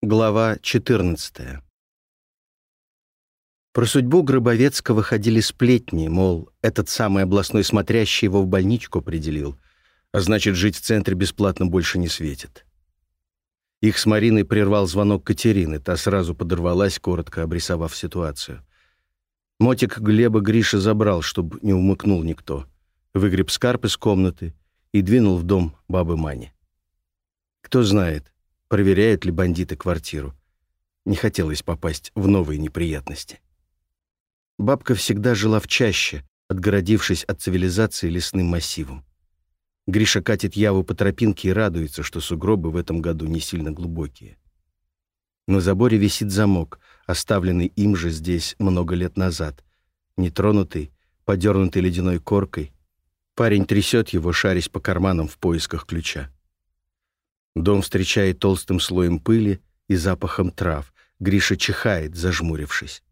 Глава 14 Про судьбу Гробовецкого ходили сплетни, мол, этот самый областной смотрящий его в больничку определил, а значит, жить в центре бесплатно больше не светит. Их с Мариной прервал звонок Катерины, та сразу подорвалась, коротко обрисовав ситуацию. Мотик Глеба Гриша забрал, чтобы не умыкнул никто, выгреб скарп из комнаты и двинул в дом бабы Мани. Кто знает, проверяют ли бандиты квартиру. Не хотелось попасть в новые неприятности. Бабка всегда жила в чаще, отгородившись от цивилизации лесным массивом. Гриша катит Яву по тропинке и радуется, что сугробы в этом году не сильно глубокие. На заборе висит замок, оставленный им же здесь много лет назад, нетронутый, подернутый ледяной коркой. Парень трясет его, шарясь по карманам в поисках ключа. Дом встречает толстым слоем пыли и запахом трав. Гриша чихает, зажмурившись.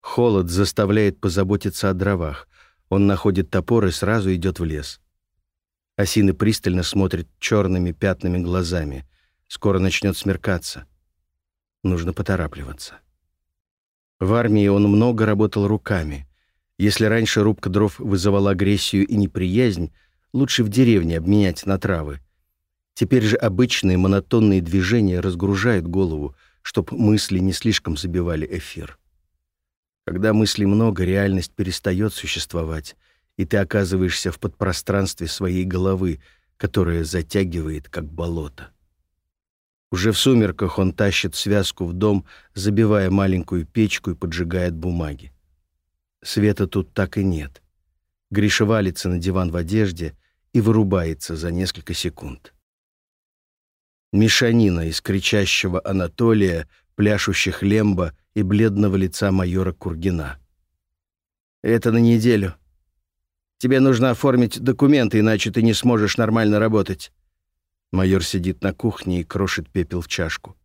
Холод заставляет позаботиться о дровах. Он находит топор и сразу идет в лес. Осины пристально смотрит черными пятнами глазами. Скоро начнет смеркаться. Нужно поторапливаться. В армии он много работал руками. Если раньше рубка дров вызывала агрессию и неприязнь, лучше в деревне обменять на травы — Теперь же обычные монотонные движения разгружают голову, чтобы мысли не слишком забивали эфир. Когда мыслей много, реальность перестает существовать, и ты оказываешься в подпространстве своей головы, которая затягивает, как болото. Уже в сумерках он тащит связку в дом, забивая маленькую печку и поджигает бумаги. Света тут так и нет. Гриша валится на диван в одежде и вырубается за несколько секунд. Мешанина из кричащего Анатолия, пляшущих Лемба и бледного лица майора Кургина. «Это на неделю. Тебе нужно оформить документы, иначе ты не сможешь нормально работать». Майор сидит на кухне и крошит пепел в чашку.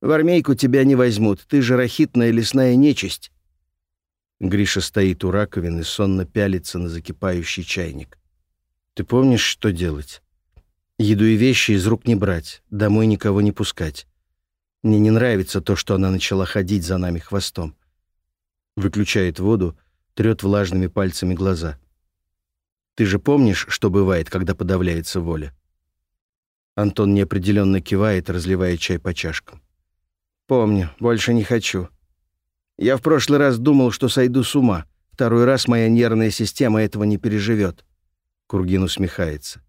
«В армейку тебя не возьмут, ты же рахитная лесная нечисть». Гриша стоит у раковины, сонно пялится на закипающий чайник. «Ты помнишь, что делать?» Еду и вещи из рук не брать, домой никого не пускать. Мне не нравится то, что она начала ходить за нами хвостом. Выключает воду, трет влажными пальцами глаза. Ты же помнишь, что бывает, когда подавляется воля? Антон неопределенно кивает, разливая чай по чашкам. Помню, больше не хочу. Я в прошлый раз думал, что сойду с ума. Второй раз моя нервная система этого не переживет. Кургин усмехается.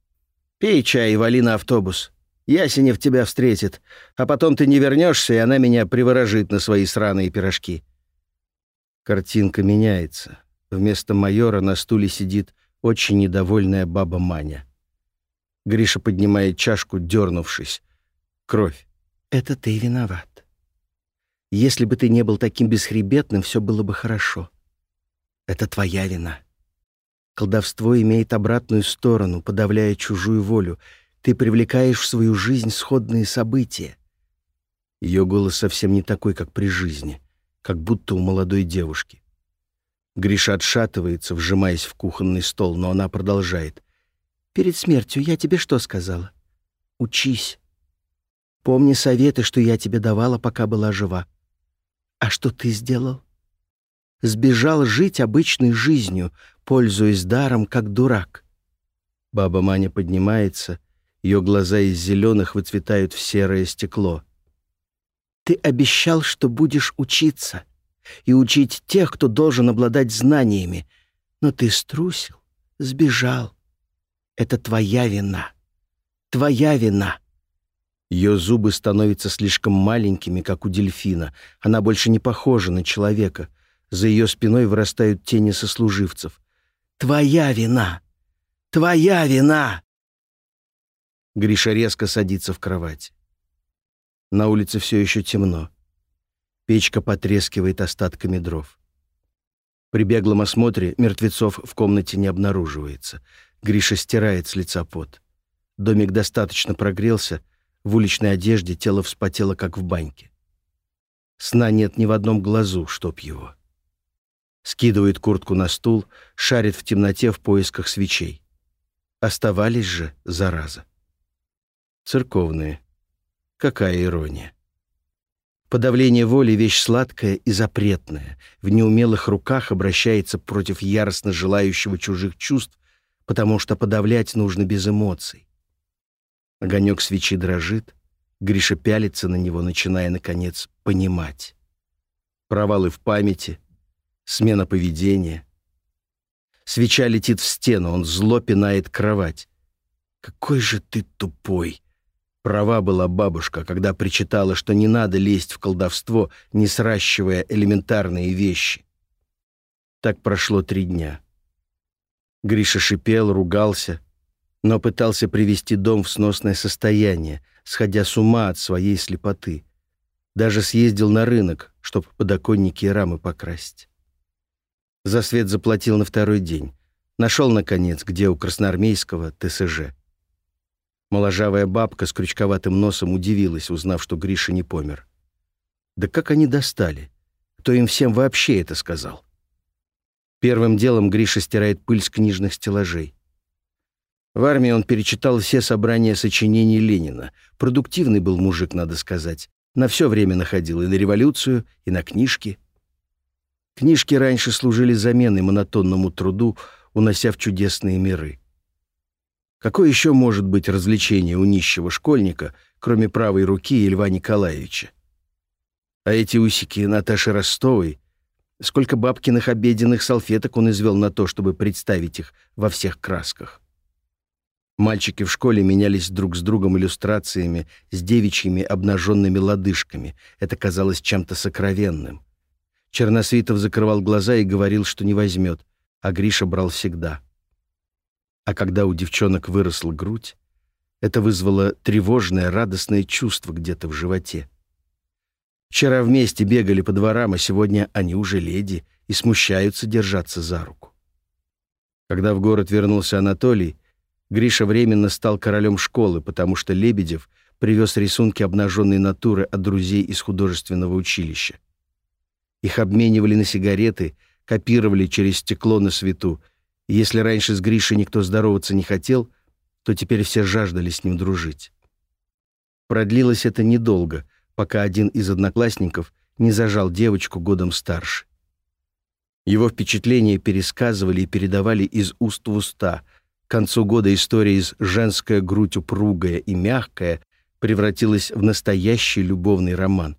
Пей чай и вали на автобус. Ясенев тебя встретит, а потом ты не вернешься, и она меня приворожит на свои сраные пирожки». Картинка меняется. Вместо майора на стуле сидит очень недовольная баба Маня. Гриша поднимает чашку, дернувшись. Кровь. «Это ты виноват. Если бы ты не был таким бесхребетным, все было бы хорошо. Это твоя вина. Колдовство имеет обратную сторону, подавляя чужую волю. Ты привлекаешь в свою жизнь сходные события. Ее голос совсем не такой, как при жизни, как будто у молодой девушки. Гриша отшатывается, вжимаясь в кухонный стол, но она продолжает. «Перед смертью я тебе что сказала? Учись. Помни советы, что я тебе давала, пока была жива. А что ты сделал? Сбежал жить обычной жизнью, пользуясь даром, как дурак. Баба Маня поднимается, ее глаза из зеленых выцветают в серое стекло. «Ты обещал, что будешь учиться и учить тех, кто должен обладать знаниями, но ты струсил, сбежал. Это твоя вина. Твоя вина». Ее зубы становятся слишком маленькими, как у дельфина. Она больше не похожа на человека. За ее спиной вырастают тени сослуживцев. Твоя вина! Твоя вина!» Гриша резко садится в кровать. На улице все еще темно. Печка потрескивает остатками дров. При беглом осмотре мертвецов в комнате не обнаруживается. Гриша стирает с лица пот. Домик достаточно прогрелся, в уличной одежде тело вспотело, как в баньке. Сна нет ни в одном глазу, чтоб его скидывает куртку на стул, шарит в темноте в поисках свечей. Оставались же, зараза. Церковные. Какая ирония. Подавление воли — вещь сладкая и запретная. В неумелых руках обращается против яростно желающего чужих чувств, потому что подавлять нужно без эмоций. Огонек свечи дрожит, Гриша пялится на него, начиная, наконец, понимать. Провалы в памяти, смена поведения. Свеча летит в стену, он зло пинает кровать. «Какой же ты тупой!» Права была бабушка, когда причитала, что не надо лезть в колдовство, не сращивая элементарные вещи. Так прошло три дня. Гриша шипел, ругался, но пытался привести дом в сносное состояние, сходя с ума от своей слепоты. Даже съездил на рынок, чтобы подоконники и рамы покрасить. За свет заплатил на второй день. Нашел, наконец, где у красноармейского ТСЖ. Моложавая бабка с крючковатым носом удивилась, узнав, что Гриша не помер. Да как они достали? Кто им всем вообще это сказал? Первым делом Гриша стирает пыль с книжных стеллажей. В армии он перечитал все собрания сочинений Ленина. Продуктивный был мужик, надо сказать. На все время находил и на революцию, и на книжки. Книжки раньше служили заменой монотонному труду, унося в чудесные миры. Какое еще может быть развлечение у нищего школьника, кроме правой руки и Льва Николаевича? А эти усики Наташи Ростовой Сколько бабкиных обеденных салфеток он извел на то, чтобы представить их во всех красках. Мальчики в школе менялись друг с другом иллюстрациями с девичьими обнаженными лодыжками. Это казалось чем-то сокровенным. Черносвитов закрывал глаза и говорил, что не возьмет, а Гриша брал всегда. А когда у девчонок выросла грудь, это вызвало тревожное, радостное чувство где-то в животе. Вчера вместе бегали по дворам, а сегодня они уже леди и смущаются держаться за руку. Когда в город вернулся Анатолий, Гриша временно стал королем школы, потому что Лебедев привез рисунки обнаженной натуры от друзей из художественного училища. Их обменивали на сигареты, копировали через стекло на свету, и если раньше с Гришей никто здороваться не хотел, то теперь все жаждали с ним дружить. Продлилось это недолго, пока один из одноклассников не зажал девочку годом старше. Его впечатления пересказывали и передавали из уст в уста. К концу года история из «женская грудь упругая и мягкая» превратилась в настоящий любовный роман.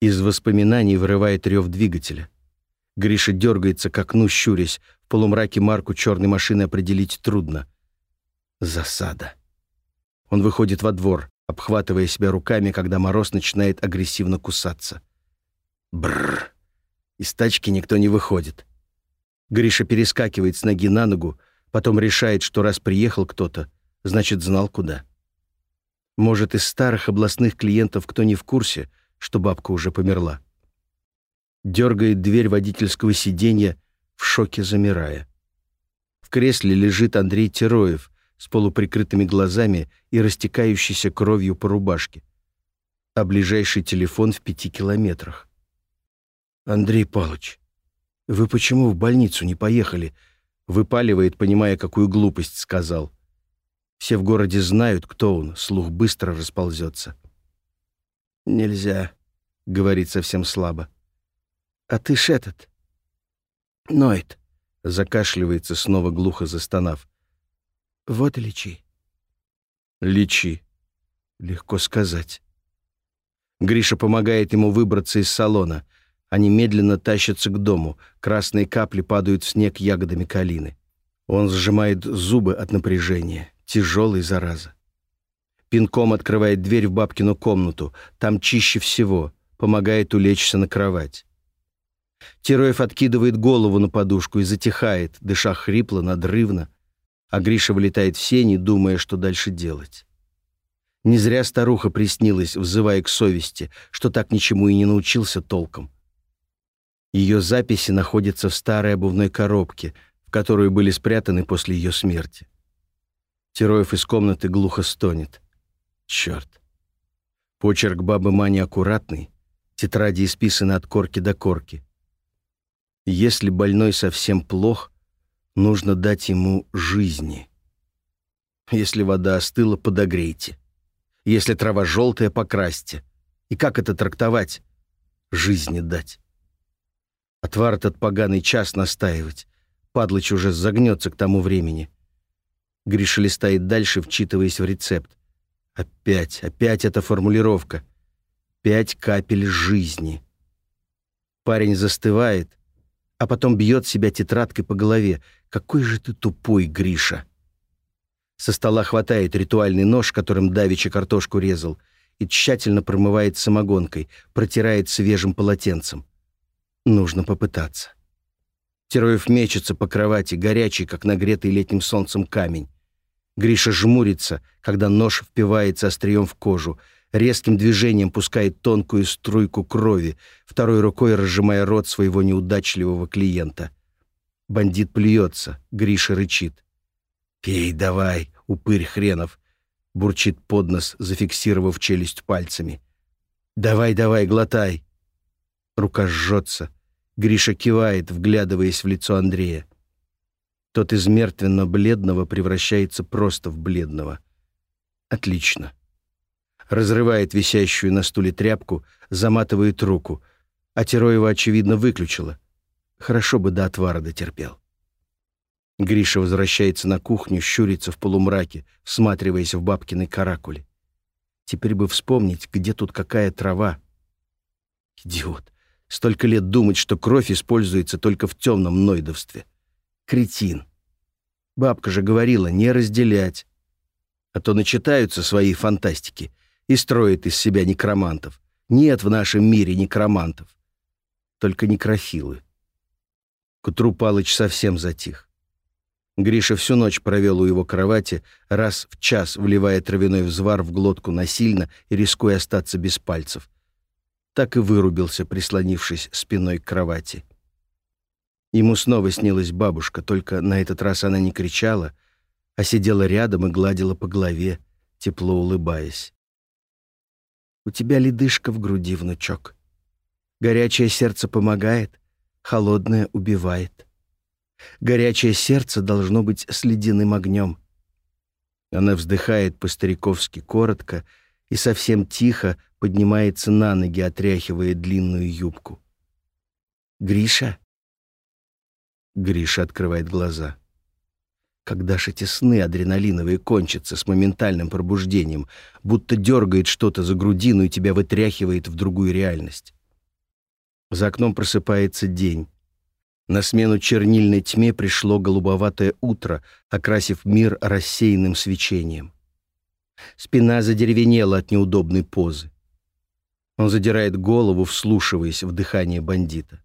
Из воспоминаний вырывает рев двигателя. Гриша дергается к окну, щурясь. В полумраке марку черной машины определить трудно. Засада. Он выходит во двор обхватывая себя руками, когда мороз начинает агрессивно кусаться. Бррр. Из тачки никто не выходит. Гриша перескакивает с ноги на ногу, потом решает, что раз приехал кто-то, значит, знал куда. Может, из старых областных клиентов кто не в курсе, что бабка уже померла. Дергает дверь водительского сиденья, в шоке замирая. В кресле лежит Андрей Тероев, с полуприкрытыми глазами и растекающейся кровью по рубашке. А ближайший телефон в пяти километрах. «Андрей Павлович, вы почему в больницу не поехали?» Выпаливает, понимая, какую глупость сказал. Все в городе знают, кто он, слух быстро расползется. «Нельзя», — говорит совсем слабо. «А ты ж этот...» «Ноет», — закашливается, снова глухо застонав. Вот и лечи. Лечи. Легко сказать. Гриша помогает ему выбраться из салона. Они медленно тащатся к дому. Красные капли падают в снег ягодами калины. Он сжимает зубы от напряжения. Тяжелый, зараза. Пинком открывает дверь в бабкину комнату. Там чище всего. Помогает улечься на кровать. Тероев откидывает голову на подушку и затихает, дыша хрипло, надрывно а Гриша вылетает в сени, думая, что дальше делать. Не зря старуха приснилась, взывая к совести, что так ничему и не научился толком. Ее записи находятся в старой обувной коробке, в которую были спрятаны после ее смерти. Тероев из комнаты глухо стонет. Черт. Почерк бабы Мани аккуратный, тетради исписаны от корки до корки. Если больной совсем плох, Нужно дать ему жизни. Если вода остыла, подогрейте. Если трава желтая, покрасьте. И как это трактовать? Жизни дать. Отвар этот поганый час настаивать. Падлыч уже загнется к тому времени. Гриша листает дальше, вчитываясь в рецепт. Опять, опять эта формулировка. Пять капель жизни. Парень застывает, а потом бьет себя тетрадкой по голове. Какой же ты тупой, Гриша! Со стола хватает ритуальный нож, которым давичи картошку резал, и тщательно промывает самогонкой, протирает свежим полотенцем. Нужно попытаться. Тероев мечется по кровати, горячий, как нагретый летним солнцем камень. Гриша жмурится, когда нож впивается острием в кожу, резким движением пускает тонкую струйку крови, второй рукой разжимая рот своего неудачливого клиента. Бандит плюется, Гриша рычит. «Пей давай, упырь хренов!» — бурчит под нос, зафиксировав челюсть пальцами. «Давай, давай, глотай!» Рука жжется. Гриша кивает, вглядываясь в лицо Андрея. Тот из мертвенно-бледного превращается просто в бледного. Отлично. Разрывает висящую на стуле тряпку, заматывает руку. А Тероева, очевидно, выключила. Хорошо бы до отвара дотерпел. Гриша возвращается на кухню, щурится в полумраке, всматриваясь в бабкиной каракули. Теперь бы вспомнить, где тут какая трава. Идиот. Столько лет думать, что кровь используется только в темном нойдовстве. Кретин. Бабка же говорила не разделять. А то начитаются свои фантастики и строят из себя некромантов. Нет в нашем мире некромантов. Только некрофилы. К утру Палыч совсем затих. Гриша всю ночь провел у его кровати, раз в час вливая травяной взвар в глотку насильно и рискуя остаться без пальцев. Так и вырубился, прислонившись спиной к кровати. Ему снова снилась бабушка, только на этот раз она не кричала, а сидела рядом и гладила по голове, тепло улыбаясь. «У тебя ледышка в груди, внучок. Горячее сердце помогает, холодное убивает. Горячее сердце должно быть с ледяным огнем». Она вздыхает по-стариковски коротко и совсем тихо поднимается на ноги, отряхивая длинную юбку. «Гриша?» Гриша открывает глаза. Когда ж эти сны адреналиновые кончатся с моментальным пробуждением, будто дергает что-то за грудину и тебя вытряхивает в другую реальность. За окном просыпается день. На смену чернильной тьме пришло голубоватое утро, окрасив мир рассеянным свечением. Спина задеревенела от неудобной позы. Он задирает голову, вслушиваясь в дыхание бандита.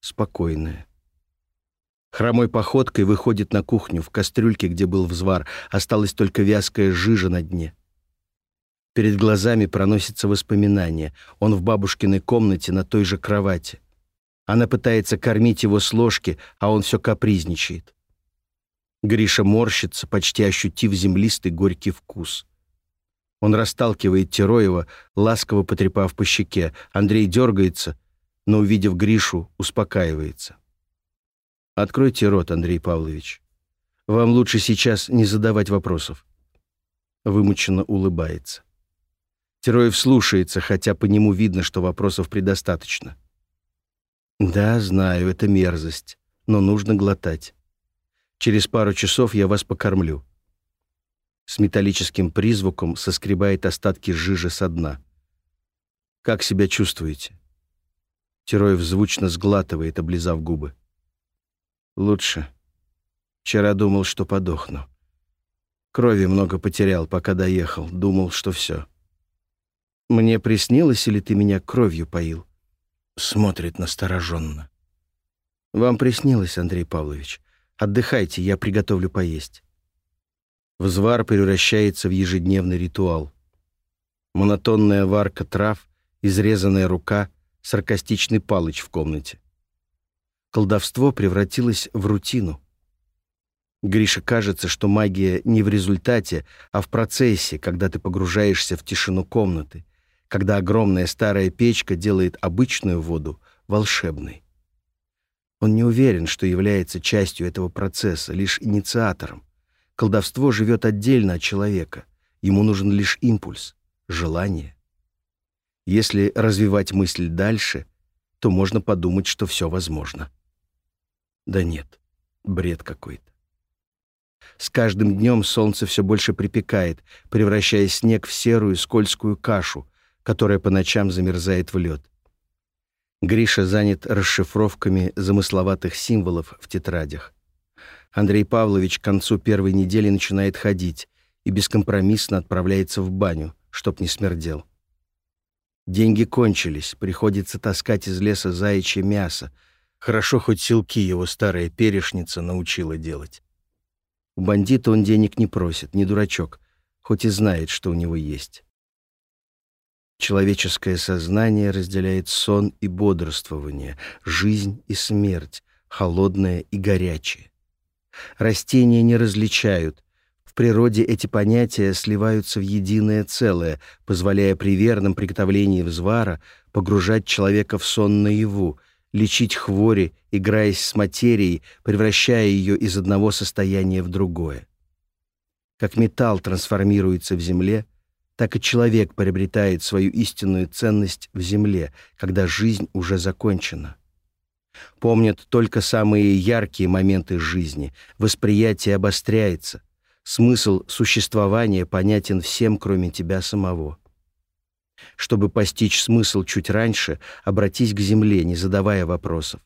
Спокойное. Хромой походкой выходит на кухню, в кастрюльке, где был взвар, осталась только вязкая жижа на дне. Перед глазами проносится воспоминание. Он в бабушкиной комнате на той же кровати. Она пытается кормить его с ложки, а он все капризничает. Гриша морщится, почти ощутив землистый горький вкус. Он расталкивает Тероева, ласково потрепав по щеке. Андрей дергается, но, увидев Гришу, успокаивается. Откройте рот, Андрей Павлович. Вам лучше сейчас не задавать вопросов. Вымученно улыбается. Тероев слушается, хотя по нему видно, что вопросов предостаточно. Да, знаю, это мерзость, но нужно глотать. Через пару часов я вас покормлю. С металлическим призвуком соскребает остатки жижи со дна. Как себя чувствуете? Тероев звучно сглатывает, облизав губы. Лучше. Вчера думал, что подохну. Крови много потерял, пока доехал. Думал, что все. Мне приснилось, или ты меня кровью поил? Смотрит настороженно. Вам приснилось, Андрей Павлович. Отдыхайте, я приготовлю поесть. Взвар превращается в ежедневный ритуал. Монотонная варка трав, изрезанная рука, саркастичный палыч в комнате колдовство превратилось в рутину. Грише кажется, что магия не в результате, а в процессе, когда ты погружаешься в тишину комнаты, когда огромная старая печка делает обычную воду волшебной. Он не уверен, что является частью этого процесса, лишь инициатором. Колдовство живет отдельно от человека. Ему нужен лишь импульс, желание. Если развивать мысль дальше, то можно подумать, что все возможно. Да нет, бред какой-то. С каждым днем солнце все больше припекает, превращая снег в серую скользкую кашу, которая по ночам замерзает в лед. Гриша занят расшифровками замысловатых символов в тетрадях. Андрей Павлович к концу первой недели начинает ходить и бескомпромиссно отправляется в баню, чтоб не смердел. Деньги кончились, приходится таскать из леса заячье мясо. Хорошо, хоть силки его старая перешница научила делать. У бандита он денег не просит, не дурачок, хоть и знает, что у него есть. Человеческое сознание разделяет сон и бодрствование, жизнь и смерть, холодное и горячее. Растения не различают, в природе эти понятия сливаются в единое целое, позволяя при верном приготовлении взвара погружать человека в сон наяву, лечить хвори, играясь с материей, превращая ее из одного состояния в другое. Как металл трансформируется в земле, так и человек приобретает свою истинную ценность в земле, когда жизнь уже закончена. Помнят только самые яркие моменты жизни, восприятие обостряется — Смысл существования понятен всем, кроме тебя самого. Чтобы постичь смысл чуть раньше, обратись к Земле, не задавая вопросов.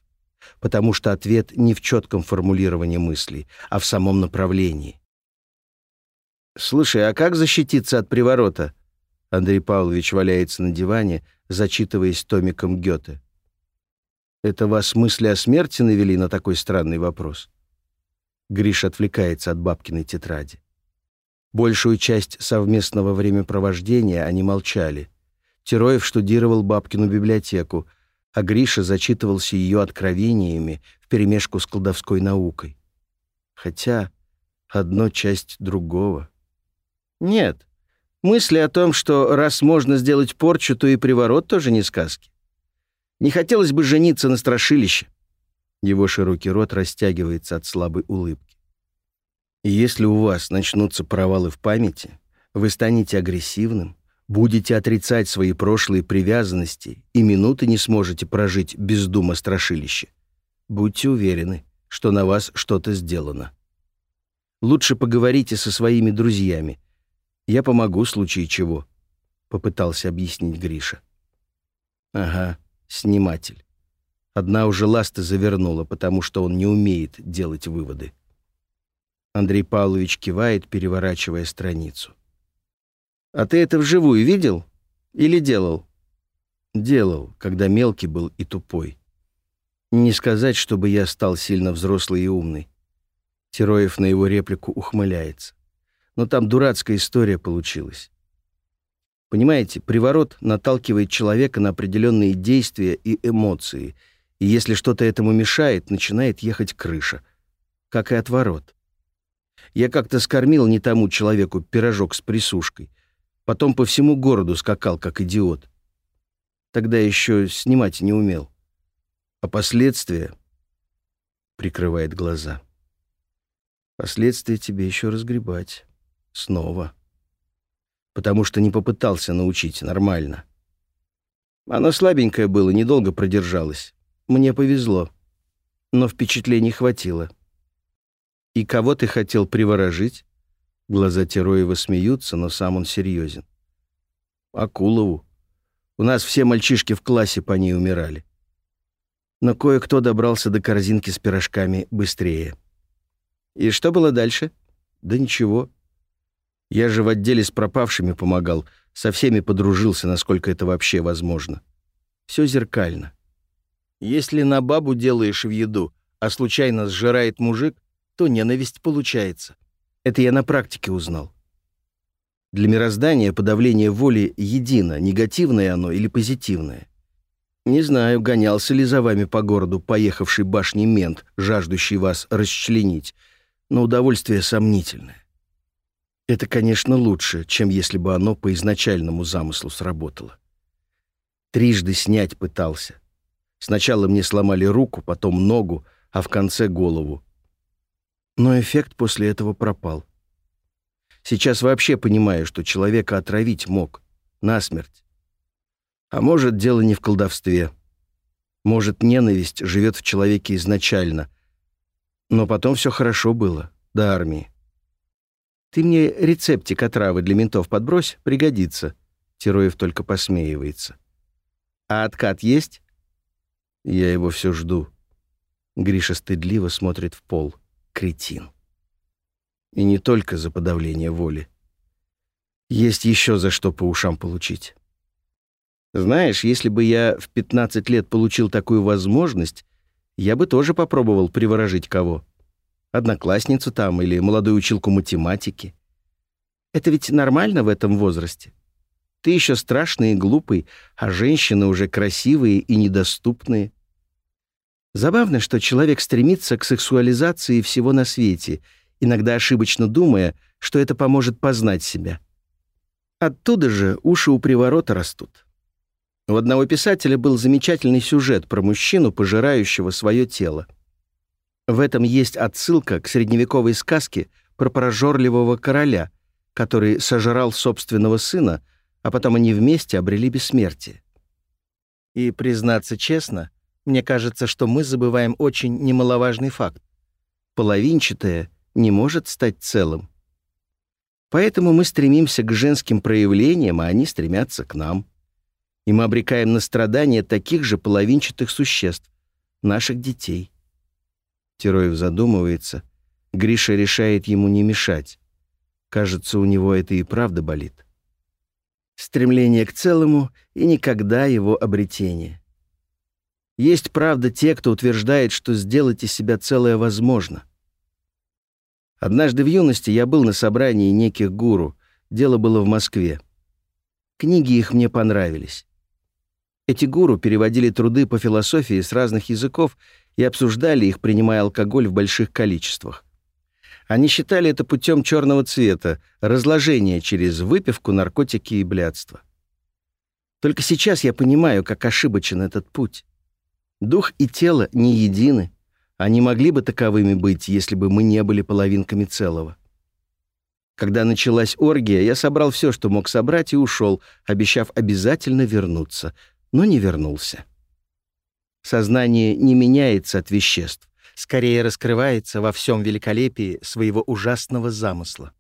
Потому что ответ не в четком формулировании мыслей, а в самом направлении. «Слушай, а как защититься от приворота?» Андрей Павлович валяется на диване, зачитываясь томиком Гёте. «Это вас мысли о смерти навели на такой странный вопрос?» Гриш отвлекается от бабкиной тетради. Большую часть совместного времяпровождения они молчали. Тероев штудировал бабкину библиотеку, а Гриша зачитывался ее откровениями вперемешку с колдовской наукой. Хотя одно часть другого. Нет, мысли о том, что раз можно сделать порчу, то и приворот тоже не сказки. Не хотелось бы жениться на страшилище. Его широкий рот растягивается от слабой улыбки. Если у вас начнутся провалы в памяти, вы станете агрессивным, будете отрицать свои прошлые привязанности и минуты не сможете прожить без дума страшилища. Будьте уверены, что на вас что-то сделано. Лучше поговорите со своими друзьями. Я помогу в случае чего, — попытался объяснить Гриша. Ага, сниматель. Одна уже ласты завернула, потому что он не умеет делать выводы. Андрей Павлович кивает, переворачивая страницу. «А ты это вживую видел? Или делал?» «Делал, когда мелкий был и тупой. Не сказать, чтобы я стал сильно взрослый и умный». Тероев на его реплику ухмыляется. «Но там дурацкая история получилась. Понимаете, приворот наталкивает человека на определенные действия и эмоции — и если что-то этому мешает, начинает ехать крыша, как и отворот. Я как-то скормил не тому человеку пирожок с присушкой, потом по всему городу скакал, как идиот. Тогда еще снимать не умел. А последствия... Прикрывает глаза. Последствия тебе еще разгребать. Снова. Потому что не попытался научить нормально. Оно слабенькое было, недолго продержалось. Мне повезло, но впечатлений хватило. «И кого ты хотел приворожить?» Глаза Тероева смеются, но сам он серьезен. «Акулову. У нас все мальчишки в классе по ней умирали. Но кое-кто добрался до корзинки с пирожками быстрее. И что было дальше? Да ничего. Я же в отделе с пропавшими помогал, со всеми подружился, насколько это вообще возможно. Все зеркально. Если на бабу делаешь в еду, а случайно сжирает мужик, то ненависть получается. Это я на практике узнал. Для мироздания подавление воли едино, негативное оно или позитивное. Не знаю, гонялся ли за вами по городу поехавший башней мент, жаждущий вас расчленить, но удовольствие сомнительное. Это, конечно, лучше, чем если бы оно по изначальному замыслу сработало. Трижды снять пытался. Сначала мне сломали руку, потом ногу, а в конце голову. Но эффект после этого пропал. Сейчас вообще понимаю, что человека отравить мог. Насмерть. А может, дело не в колдовстве. Может, ненависть живет в человеке изначально. Но потом все хорошо было, до армии. «Ты мне рецептик отравы для ментов подбрось, пригодится». Тероев только посмеивается. «А откат есть?» Я его все жду. Гриша стыдливо смотрит в пол. Кретин. И не только за подавление воли. Есть еще за что по ушам получить. Знаешь, если бы я в 15 лет получил такую возможность, я бы тоже попробовал приворожить кого. Одноклассницу там или молодую училку математики. Это ведь нормально в этом возрасте. Ты еще страшный и глупый, а женщины уже красивые и недоступные. Забавно, что человек стремится к сексуализации всего на свете, иногда ошибочно думая, что это поможет познать себя. Оттуда же уши у приворота растут. У одного писателя был замечательный сюжет про мужчину, пожирающего свое тело. В этом есть отсылка к средневековой сказке про прожорливого короля, который сожрал собственного сына, а потом они вместе обрели бессмертие. И, признаться честно, мне кажется, что мы забываем очень немаловажный факт. Половинчатое не может стать целым. Поэтому мы стремимся к женским проявлениям, а они стремятся к нам. И мы обрекаем на страдания таких же половинчатых существ, наших детей. Тероев задумывается. Гриша решает ему не мешать. Кажется, у него это и правда болит стремление к целому и никогда его обретение. Есть, правда, те, кто утверждает, что сделать из себя целое возможно. Однажды в юности я был на собрании неких гуру, дело было в Москве. Книги их мне понравились. Эти гуру переводили труды по философии с разных языков и обсуждали их, принимая алкоголь в больших количествах. Они считали это путем черного цвета, разложения через выпивку, наркотики и блядство. Только сейчас я понимаю, как ошибочен этот путь. Дух и тело не едины. Они могли бы таковыми быть, если бы мы не были половинками целого. Когда началась оргия, я собрал все, что мог собрать, и ушел, обещав обязательно вернуться, но не вернулся. Сознание не меняется от веществ скорее раскрывается во всем великолепии своего ужасного замысла.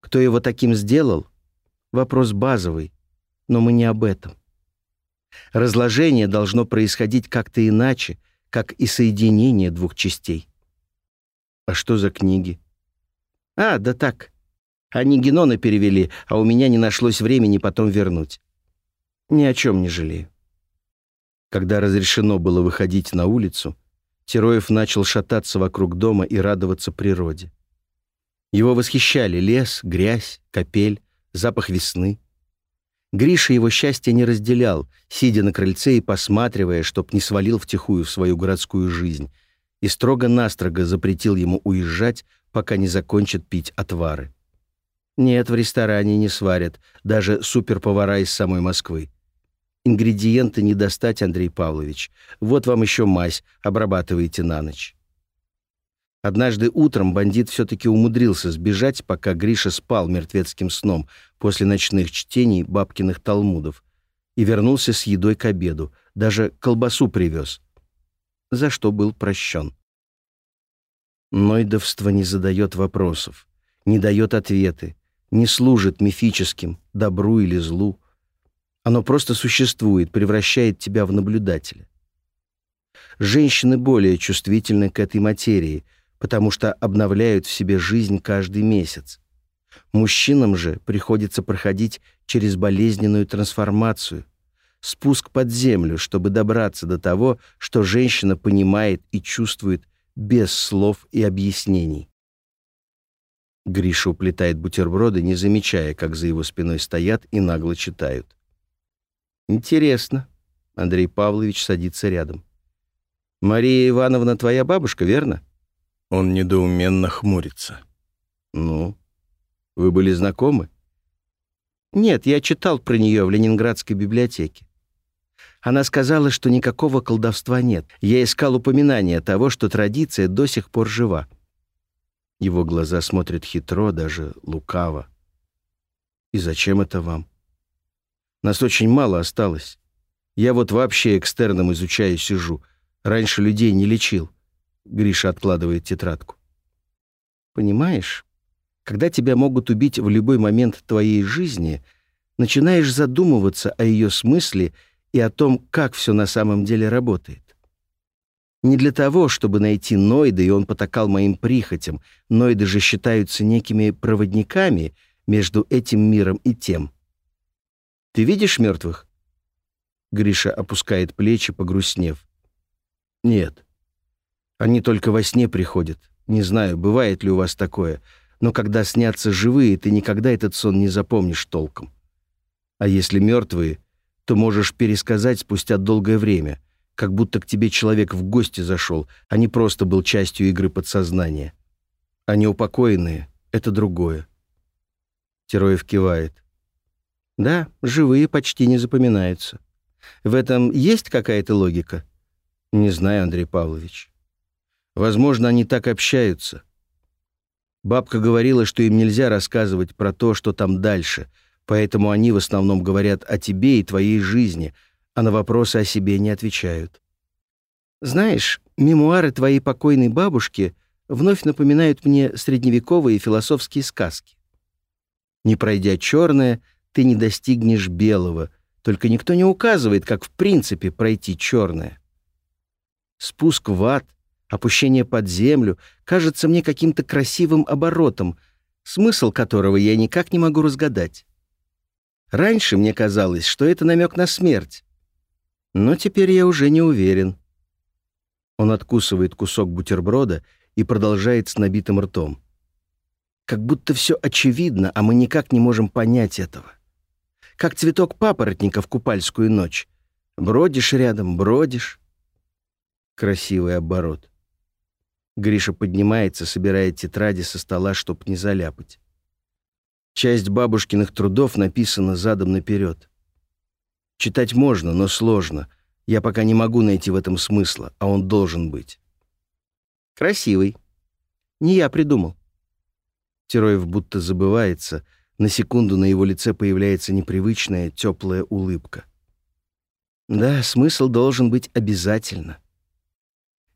Кто его таким сделал? Вопрос базовый, но мы не об этом. Разложение должно происходить как-то иначе, как и соединение двух частей. А что за книги? А, да так. Они Генона перевели, а у меня не нашлось времени потом вернуть. Ни о чем не жалею. Когда разрешено было выходить на улицу, Тероев начал шататься вокруг дома и радоваться природе. Его восхищали лес, грязь, капель, запах весны. Гриша его счастье не разделял, сидя на крыльце и посматривая, чтоб не свалил втихую в свою городскую жизнь, и строго-настрого запретил ему уезжать, пока не закончит пить отвары. Нет, в ресторане не сварят, даже суперповара из самой Москвы. Ингредиенты не достать, Андрей Павлович. Вот вам еще мазь, обрабатывайте на ночь. Однажды утром бандит все-таки умудрился сбежать, пока Гриша спал мертвецким сном после ночных чтений бабкиных талмудов, и вернулся с едой к обеду, даже колбасу привез, за что был прощен. Нойдовство не задает вопросов, не дает ответы, не служит мифическим, добру или злу, оно просто существует, превращает тебя в наблюдателя. Женщины более чувствительны к этой материи, потому что обновляют в себе жизнь каждый месяц. Мужчинам же приходится проходить через болезненную трансформацию, спуск под землю, чтобы добраться до того, что женщина понимает и чувствует без слов и объяснений. Гриша уплетает бутерброды, не замечая, как за его спиной стоят и нагло читают. «Интересно». Андрей Павлович садится рядом. «Мария Ивановна твоя бабушка, верно?» Он недоуменно хмурится. «Ну, вы были знакомы?» «Нет, я читал про нее в Ленинградской библиотеке. Она сказала, что никакого колдовства нет. Я искал упоминания того, что традиция до сих пор жива». Его глаза смотрят хитро, даже лукаво. «И зачем это вам?» Нас очень мало осталось. Я вот вообще экстерном изучаю сижу. Раньше людей не лечил. Гриша откладывает тетрадку. Понимаешь, когда тебя могут убить в любой момент твоей жизни, начинаешь задумываться о ее смысле и о том, как все на самом деле работает. Не для того, чтобы найти Нойда, и он потакал моим прихотям. Нойды же считаются некими проводниками между этим миром и тем. Ты видишь мертвых? Гриша опускает плечи, погрустнев. Нет. Они только во сне приходят. Не знаю, бывает ли у вас такое, но когда снятся живые, ты никогда этот сон не запомнишь толком. А если мертвые, то можешь пересказать спустя долгое время, как будто к тебе человек в гости зашел, а не просто был частью игры подсознания. А неупокоенные — это другое. Тероев кивает. Да, живые почти не запоминаются. В этом есть какая-то логика? Не знаю, Андрей Павлович. Возможно, они так общаются. Бабка говорила, что им нельзя рассказывать про то, что там дальше, поэтому они в основном говорят о тебе и твоей жизни, а на вопросы о себе не отвечают. Знаешь, мемуары твоей покойной бабушки вновь напоминают мне средневековые философские сказки. Не пройдя черное, ты не достигнешь белого, только никто не указывает, как в принципе пройти черное. Спуск в ад, опущение под землю кажется мне каким-то красивым оборотом, смысл которого я никак не могу разгадать. Раньше мне казалось, что это намек на смерть, но теперь я уже не уверен. Он откусывает кусок бутерброда и продолжает с набитым ртом. Как будто все очевидно, а мы никак не можем понять этого. Как цветок папоротника в купальскую ночь. Бродишь рядом, бродишь. Красивый оборот. Гриша поднимается, собирая тетради со стола, чтоб не заляпать. Часть бабушкиных трудов написана задом наперед. Читать можно, но сложно. Я пока не могу найти в этом смысла, а он должен быть. Красивый. Не я придумал. Тероев будто забывается. На секунду на его лице появляется непривычная, теплая улыбка. Да, смысл должен быть обязательно.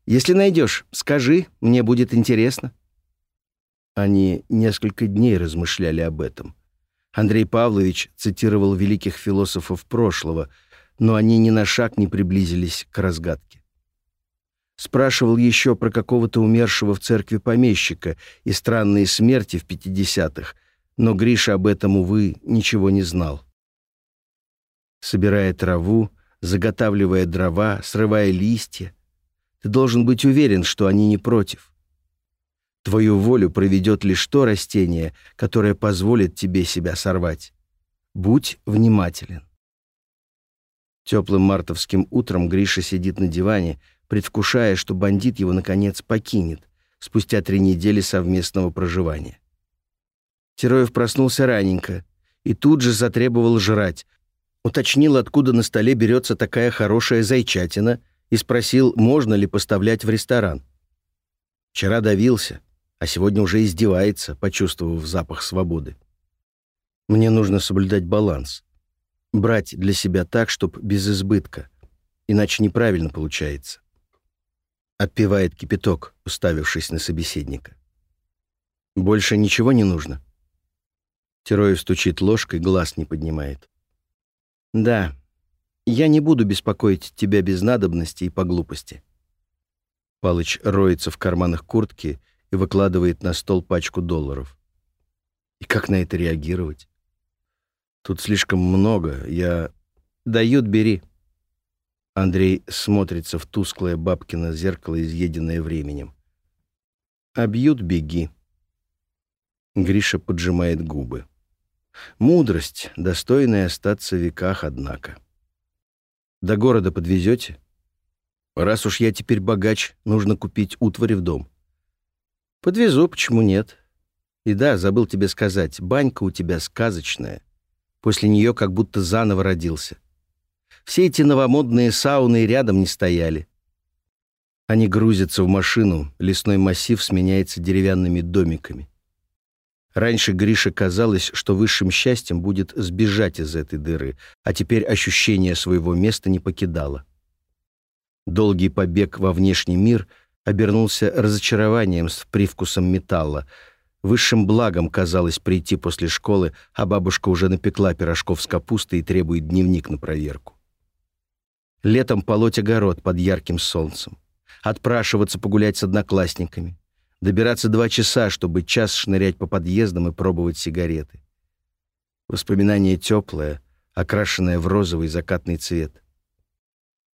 Если найдешь, скажи, мне будет интересно. Они несколько дней размышляли об этом. Андрей Павлович цитировал великих философов прошлого, но они ни на шаг не приблизились к разгадке. Спрашивал еще про какого-то умершего в церкви помещика и странные смерти в 50-х, но Гриша об этом, увы, ничего не знал. Собирая траву, заготавливая дрова, срывая листья, ты должен быть уверен, что они не против. Твою волю проведет лишь то растение, которое позволит тебе себя сорвать. Будь внимателен. Теплым мартовским утром Гриша сидит на диване, предвкушая, что бандит его, наконец, покинет, спустя три недели совместного проживания. Тероев проснулся раненько и тут же затребовал жрать, уточнил, откуда на столе берется такая хорошая зайчатина, и спросил, можно ли поставлять в ресторан. Вчера давился, а сегодня уже издевается, почувствовав запах свободы. Мне нужно соблюдать баланс. Брать для себя так, чтоб без избытка, иначе неправильно получается. Отпивает кипяток, уставившись на собеседника. Больше ничего не нужно. Тероев стучит ложкой, глаз не поднимает. Да, я не буду беспокоить тебя без надобности и по глупости. Палыч роется в карманах куртки и выкладывает на стол пачку долларов. И как на это реагировать? Тут слишком много. Я... Дают, бери. Андрей смотрится в тусклое бабкино зеркало, изъеденное временем. А бьют, беги. Гриша поджимает губы. Мудрость, достойная остаться в веках, однако. До города подвезете? Раз уж я теперь богач, нужно купить утварь в дом. Подвезу, почему нет? И да, забыл тебе сказать, банька у тебя сказочная. После нее как будто заново родился. Все эти новомодные сауны рядом не стояли. Они грузятся в машину, лесной массив сменяется деревянными домиками. Раньше Грише казалось, что высшим счастьем будет сбежать из этой дыры, а теперь ощущение своего места не покидало. Долгий побег во внешний мир обернулся разочарованием с привкусом металла. Высшим благом казалось прийти после школы, а бабушка уже напекла пирожков с капустой и требует дневник на проверку. Летом полоть огород под ярким солнцем, отпрашиваться погулять с одноклассниками, добираться два часа, чтобы час шнырять по подъездам и пробовать сигареты. Воспоминание теплое, окрашенное в розовый закатный цвет.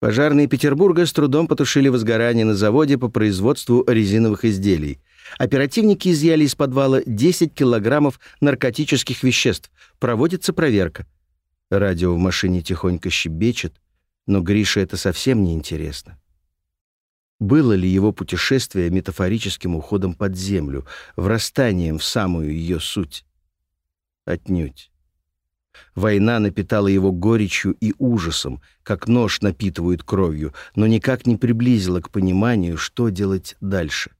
Пожарные Петербурга с трудом потушили возгорание на заводе по производству резиновых изделий. Оперативники изъяли из подвала 10 килограммов наркотических веществ. Проводится проверка. Радио в машине тихонько щебечет, но Грише это совсем не интересно. Было ли его путешествие метафорическим уходом под землю, врастанием в самую ее суть? Отнюдь. Война напитала его горечью и ужасом, как нож напитывают кровью, но никак не приблизила к пониманию, что делать дальше.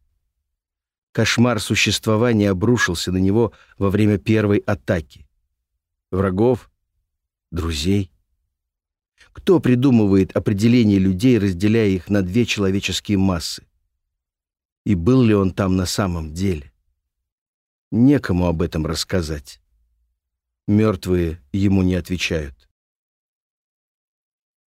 Кошмар существования обрушился на него во время первой атаки. Врагов? Друзей? Кто придумывает определение людей, разделяя их на две человеческие массы? И был ли он там на самом деле? Некому об этом рассказать. Мертвые ему не отвечают.